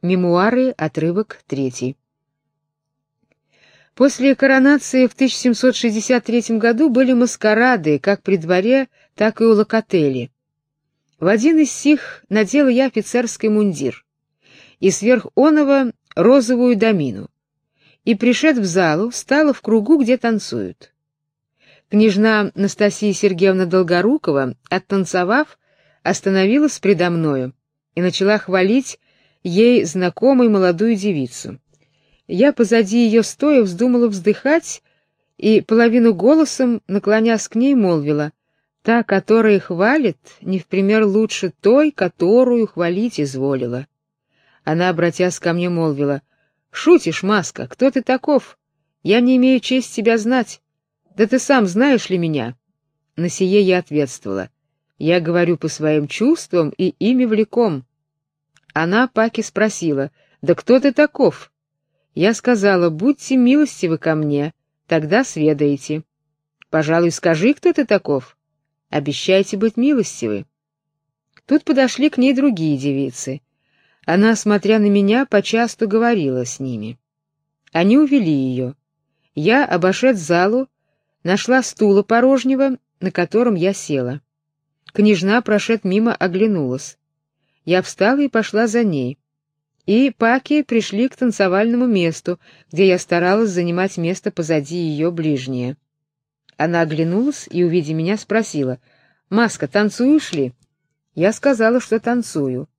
Мемуары, отрывок 3. После коронации в 1763 году были маскарады как при дворе, так и у локотели. В один из сих надела я офицерский мундир и сверх оного розовую домину, и, пришед в залу, стала в кругу, где танцуют. Княжна Настасья Сергеевна Долгорукова, оттанцевав, остановилась предо мною и начала хвалить ей знакомую молодую девицу. Я позади ее стоя вздумала вздыхать и половину голосом, наклонясь к ней, молвила: "Та, которая хвалит, не в пример лучше той, которую хвалить изволила". Она, обратясь ко мне, молвила: "Шутишь, Маска, кто ты таков? Я не имею чести тебя знать. Да ты сам знаешь ли меня?" На сие я ответствовала: "Я говорю по своим чувствам и ими влеком. Она Паки спросила: "Да кто ты таков?" Я сказала: "Будьте милостивы ко мне, тогда сведаете. Пожалуй, скажи, кто ты таков. Обещайте быть милостивы". Тут подошли к ней другие девицы. Она, смотря на меня, почасту говорила с ними. Они увели ее. Я, обошед залу, нашла стула порожнего, на котором я села. Княжна, прошед мимо, оглянулась. Я встала и пошла за ней. И паки пришли к танцевальному месту, где я старалась занимать место позади ее ближнее. Она оглянулась и, увидев меня, спросила: "Маска, танцуешь ли?" Я сказала, что танцую.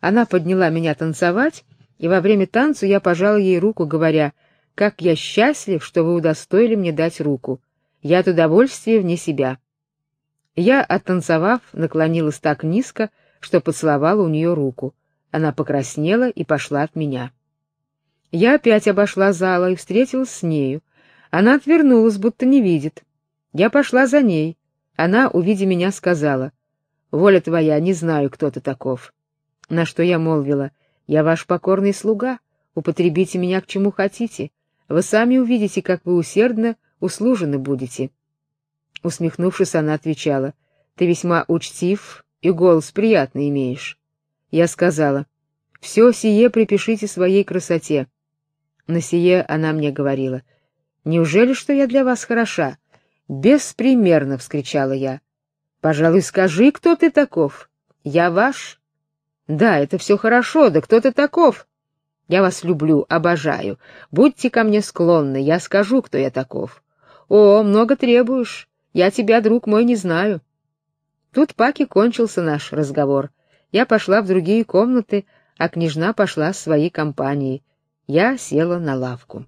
Она подняла меня танцевать, и во время танца я пожала ей руку, говоря: "Как я счастлив, что вы удостоили мне дать руку. Я от удовольствия вне себя". Я, оттанцевав, наклонилась так низко, что поцеловала у нее руку. Она покраснела и пошла от меня. Я опять обошла зала и встретилась с нею. Она отвернулась, будто не видит. Я пошла за ней. Она, увидя меня, сказала: "Воля твоя, не знаю, кто ты таков". На что я молвила: "Я ваш покорный слуга, употребите меня к чему хотите. Вы сами увидите, как вы усердно услужены будете". Усмехнувшись, она отвечала: "Ты весьма учтив и голос приятный имеешь. Я сказала: «Все сие припишите своей красоте". На сие она мне говорила: "Неужели что я для вас хороша?" "Беспримерно", вскричала я. "Пожалуй, скажи, кто ты таков? Я ваш?" "Да, это все хорошо, да кто ты таков?" "Я вас люблю, обожаю. Будьте ко мне склонны, я скажу, кто я таков". "О, много требуешь. Я тебя, друг мой, не знаю". Тут Паки кончился наш разговор. Я пошла в другие комнаты, а княжна пошла с своей компанией. Я села на лавку.